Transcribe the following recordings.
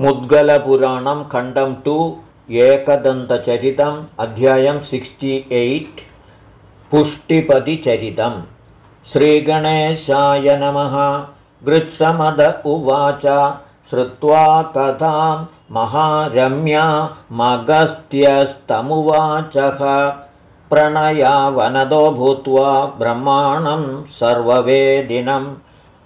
मुद्गलपुराणं खण्डं टु एकदन्तचरितम् अध्यायं सिक्स्टि एय्ट् पुष्टिपतिचरितम् श्रीगणेशाय नमः। गृत्समद उवाच। श्रुत्वा कथां महारम्या मगस्त्यस्तमुवाचः। प्रणयावनदो भूत्वा ब्रह्माणं सर्ववेदिनम्।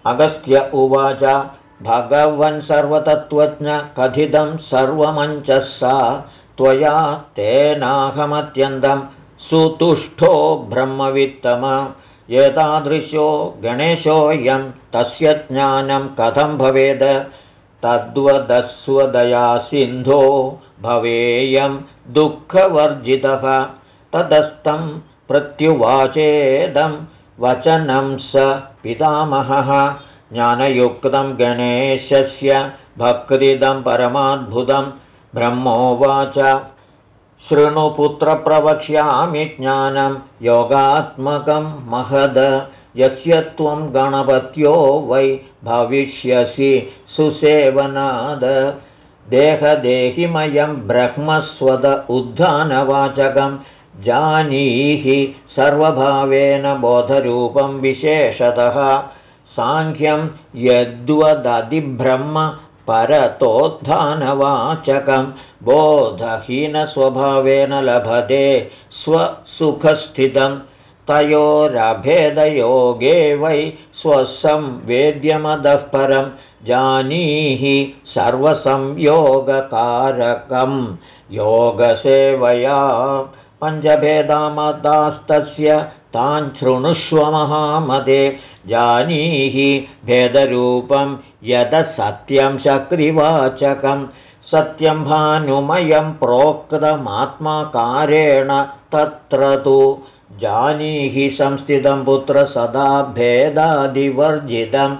अगस्त्य उवाच भगवन् सर्वतत्त्वज्ञ कथितं सर्वमञ्चसा त्वया तेनाहमत्यन्तं सुतुष्ठो ब्रह्मवित्तम। एतादृशो गणेशोऽयं तस्य ज्ञानं कथं भवेद? तद्वदस्वदया सिन्धो भवेयं दुःखवर्जितः। तदस्तं प्रत्युवाचेदं वचनं स पितामहः ज्ञानयुक्तं गणेशस्य भक्तिदं परमाद्भुतं ब्रह्मोवाच। शृणुपुत्रप्रवक्ष्यामि ज्ञानं योगात्मकं महद। यस्य त्वं गणपत्यो वै भविष्यसि सुसेवनाद। देहदेहिमयं ब्रह्मस्वद उद्धानवाचकं जानीहि सर्वभावेन बोधरूपं विशेषतः साङ्ख्यं यद्वदधिब्रह्म परतोत्थानवाचकं बोधहीनस्वभावेन लभते स्वसुखस्थितं तयोरभेदयोगे वै स्वसंवेद्यमदः परं जानीहि सर्वसंयोगकारकं योगसेवया पञ्चभेदामदास्तस्य तान् शृणुष्व महामदे। जानीहि भेदरूपं यदसत्यं शक्रिवाचकं सत्यं भानुमयं प्रोक्तमात्माकारेण तत्र तु। जानीहि संस्थितं पुत्र सदा भेदादिवर्जितं।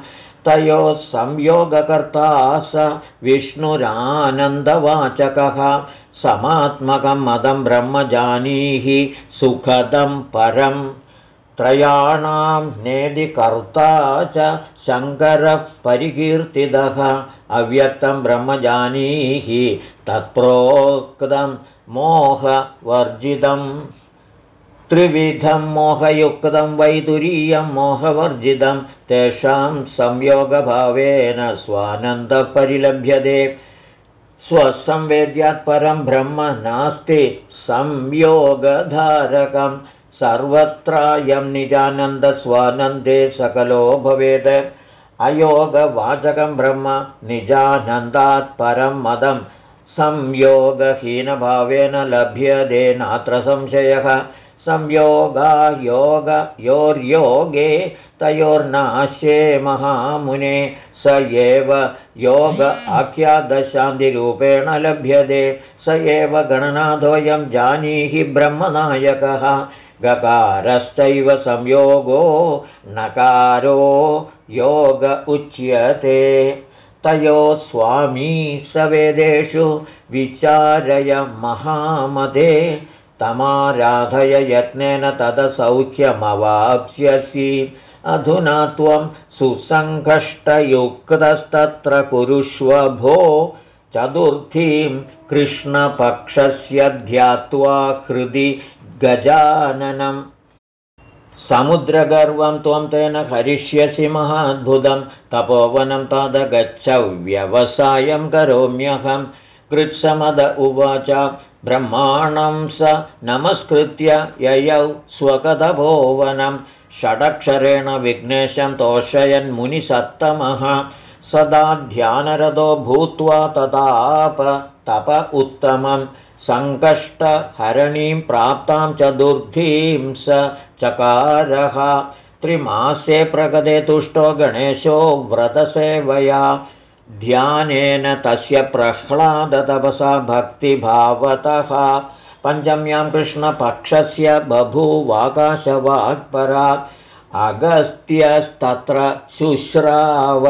तयोः संयोगकर्ता स विष्णुरानन्दवाचकः। समात्मकं मदं ब्रह्म जानीहि सुखदं परम् त्रयाणां नेदिकर्ता च शङ्करः परिकीर्तितः अव्यक्तं ब्रह्मजानीहि तत्प्रोक्तं मोहवर्जितं त्रिविधं मोहयुक्तं वैदुरीयं मोहवर्जितं तेषां संयोगभावेन स्वानन्दपरिलभ्यते स्वसंवेद्यात् परं ब्रह्म नास्ति संयोगधारकम्। सर्वत्रायं निजानन्दस्वानन्दे सकलो भवेत्। अयोगवाचकं ब्रह्म निजानन्दात् परं मदं। संयोगहीनभावेन लभ्यते नात्र संशयः। संयोगायोगयोर्योगे तयोर्नाश्ये महामुने स एव योग आख्यादशान्तिरूपेण लभ्यते। स एव गणनाथोऽयं जानीहि ब्रह्मनायकः। गकारश्चैव संयोगो नकारो योग उच्यते। तयोः स्वामी सवेदेषु विचारय महामदे तमाराधय यत्नेन तदसौख्यमवाप्स्यसि अधुना त्वं सुसङ्कष्टयुक्तस्तत्र कुरुष्व भो। चतुर्थीं कृष्णपक्षस्य ध्यात्वा हृदि गजाननं। समुद्रगर्वं त्वं तेन हरिष्यसि महाद्भुतं। तपोवनं तदगच्छ व्यवसायं करोम्यहं। कृत्समद उवाच ब्रह्माणं स नमस्कृत्य ययौ स्वकतपोवनं षडक्षरेण विघ्नेशं तोषयन्मुनिसत्तमः सदा ध्यानरथो भूत्वा तदाप तप उत्तमम् सङ्कष्टहरणीं प्राप्तां चतुर्थीं स चकारः। त्रिमासे प्रगते तुष्टो गणेशो व्रतसेवया। ध्यानेन तस्य प्रह्लादतपसा भक्तिभावतः पञ्चम्यां कृष्णपक्षस्य बभूवाकाशवाक्परा अगस्त्यस्तत्र शुश्राव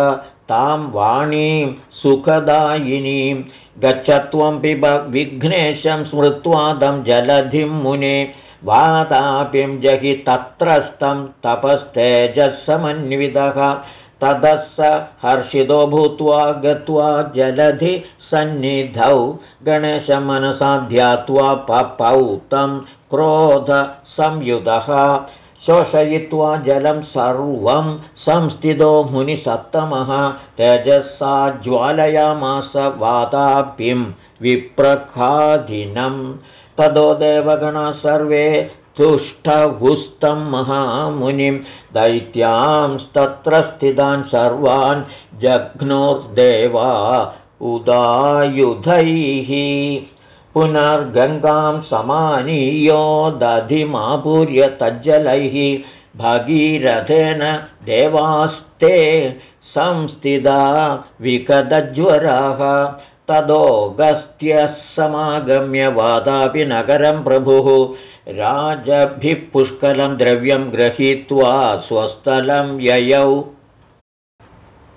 तां वाणीं सुखदायिनीं गच्छत्वं पिब विघ्नेशं स्मृत्वादं जलधिं मुने वातापिं जहि तत्रस्तं तपस्तेजः समन्वितः ततः स हर्षितो भूत्वा गत्वा जलधि सन्निधौ गणेशमनसा ध्यात्वा पपौ तं क्रोधसंयुधः शोषयित्वा जलं सर्वं संस्थितो मुनिसत्तमः। तेजसा ज्वालयामास वातापिं विप्रखादिनं। ततो देवगणा सर्वे तुष्टहुस्तं महामुनिं दैत्यांस्तत्र स्थितान् सर्वान् जघ्नोर्देवा उदायुधैः। पुनर्गङ्गां समानीयो दधिमापूर्य तज्जलैः। भगीरथेन देवास्ते संस्थिता विकदज्वराः। तदोगस्त्यः समागम्य वादापि नगरं प्रभुः राजभिः पुष्कलं द्रव्यं गृहीत्वा स्वस्थलं ययौ।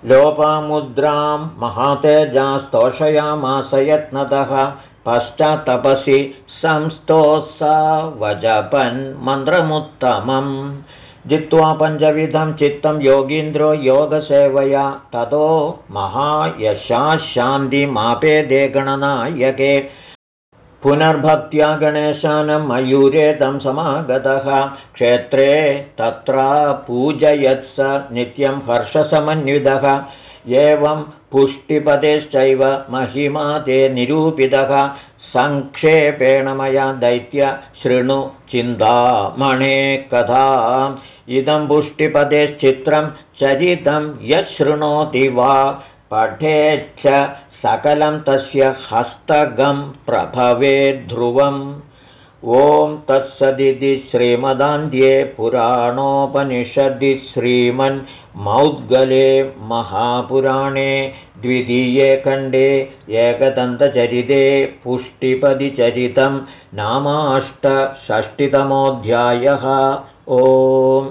लोपामुद्रां महातेजास्तोषयामास यत्नतः पश्चात्तपसि संस्तोत्सावजपन् मन्त्रमुत्तमम्। जित्वा पञ्चविधं चित्तं योगीन्द्रो योगसेवया ततो महायशाशान्तिमापेदे गणनायके पुनर्भक्त्या गणेशानं मयूरेदं समागतः। क्षेत्रे तत्र पूजयत्स नित्यं हर्षसमन्वितः। एवं पुष्टिपदेश्चैव महिमा ते निरूपितः। सङ्क्षेपेण मया दैत्य शृणु चिन्तामणे कथा इदं पुष्टिपदेश्चित्रं चरितं यच्छृणोति वा? पठेच्छ सकलं तस्य हस्तगं प्रभवे ध्रुवम्। ॐ तत्सदिति श्रीमदान्ध्ये पुराणोपनिषदि श्रीमन्मौद्गले महापुराणे द्वितीये खण्डे एकदन्तचरिते पुष्टिपदिचरितं नामाष्टषष्टितमोऽध्यायः। ओम्